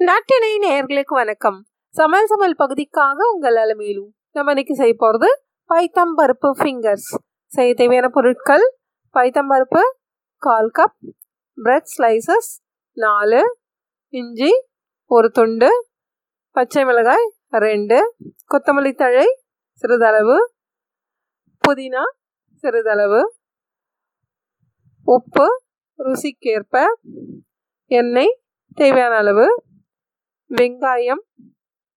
நாட்டினை நேர்களுக்கு வணக்கம். சமையல் சமையல் பகுதிக்காக உங்கள் அலமையிலும் நம்ம இன்னைக்கு செய்ய போகிறது பைத்தம் பருப்பு ஃபிங்கர்ஸ் செய்ய தேவையான பொருட்கள் பைத்தம் பருப்பு கால் கப் பிரெட் ஸ்லைசஸ் நாலு இஞ்சி ஒரு துண்டு பச்சை மிளகாய் ரெண்டு கொத்தமல்லி தழை சிறிதளவு புதினா சிறிதளவு உப்பு ருசிக்கேற்ப எண்ணெய் தேவையான அளவு வெங்காயம்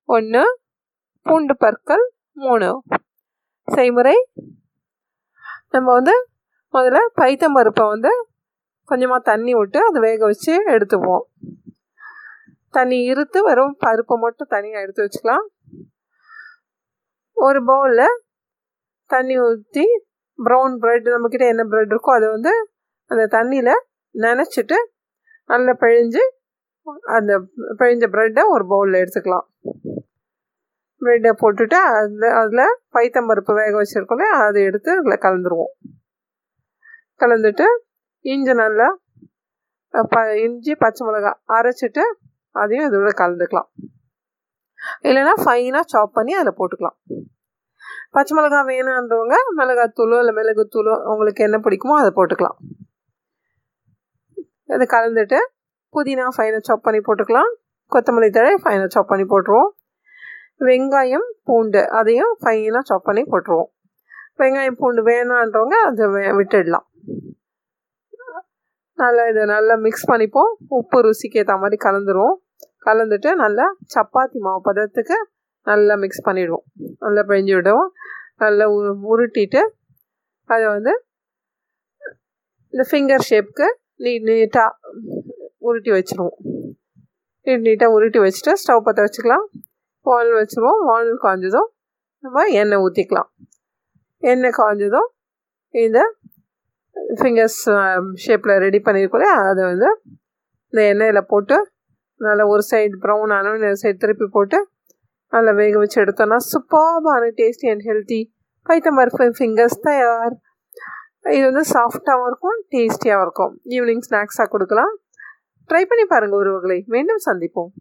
ஒன்று பூண்டு பற்கள் மூணு. செய்முறை. நம்ம வந்து முதல்ல பைத்தம்பருப்பை வந்து கொஞ்சமாக தண்ணி விட்டு அதை வேக வச்சு எடுத்துப்போம் தண்ணி இருத்து வெறும் பருப்பை மட்டும் தனியாக எடுத்து வச்சுக்கலாம். ஒரு பவுலில் தண்ணி ஊற்றி ப்ரௌன் ப்ரெட் நம்மக்கிட்ட என்ன ப்ரெட் இருக்கோ அதை வந்து அந்த தண்ணியில் நினச்சிட்டு நல்லா பிழிஞ்சு அந்த பிழிஞ்ச ப்ரெட்டை ஒரு பவுலில் எடுத்துக்கலாம். ப்ரெட்டை போட்டுட்டு அதில் அதில் பைத்தம்பருப்பு வேக வச்சுருக்கோம்ல அதை எடுத்து அதில் கலந்துருவோம். கலந்துட்டு இஞ்சி நல்லா ப இஞ்சி பச்சை மிளகா அரைச்சிட்டு அதையும் இதோட கலந்துக்கலாம். இல்லைன்னா ஃபைனாக சாப் பண்ணி அதில் போட்டுக்கலாம். பச்சை மிளகா வேணான்றவங்க மிளகாத்தூளோ இல்லை மிளகுத்தூளோ உங்களுக்கு என்ன பிடிக்குமோ அதை போட்டுக்கலாம். இதை கலந்துட்டு புதினா ஃபைனாக சாப் பண்ணி போட்டுக்கலாம். கொத்தமல்லி தழை ஃபைனாக சாப் பண்ணி போட்டுருவோம். வெங்காயம் பூண்டு அதையும் ஃபைனாக சாப் பண்ணி போட்டுருவோம். வெங்காயம் பூண்டு வேணான்றவங்க அதை விட்டுடலாம். நல்லா இதை நல்லா மிக்ஸ் பண்ணிப்போம். உப்பு ருசிக்கு ஏற்ற மாதிரி கலந்துருவோம். கலந்துட்டு நல்லா சப்பாத்தி மாவு பதத்துக்கு நல்லா மிக்ஸ் பண்ணிவிடுவோம் நல்லா பிழிஞ்சு விடுவோம். நல்லா உ உருட்டிட்டு அதை வந்து இந்த ஃபிங்கர் ஷேப்க்கு நீ நீட்டாக உருட்டி வச்சுருவோம். நீட்டாக உருட்டி வச்சுட்டு ஸ்டவ் பற்ற வச்சுக்கலாம். வானல் வச்சுருவோம். வானல் காய்ஞ்சதும் நம்ம எண்ணெய் ஊற்றிக்கலாம் எண்ணெய் காய்ஞ்சதும் இந்த ஃபிங்கர்ஸ் ஷேப்பில் ரெடி பண்ணியிருக்கோம் அதை வந்து இந்த எண்ணெயில் போட்டு நல்லா ஒரு சைடு ப்ரௌன் ஆனோம் இன்னொரு சைடு திருப்பி போட்டு நல்லா வேக வச்சு எடுத்தோம்னா சூப்பர்பான டேஸ்டி அண்ட் ஹெல்த்தி பைத்தம்பருப்பு ஃபிங்கர்ஸ் தயார். இது வந்து சாஃப்டாகவும் இருக்கும் டேஸ்டியாகவும் இருக்கும். ஈவினிங் ஸ்நாக்ஸாக கொடுக்கலாம். ட்ரை பண்ணி பாருங்கள் ஒருவர்களை மீண்டும் சந்திப்போம்.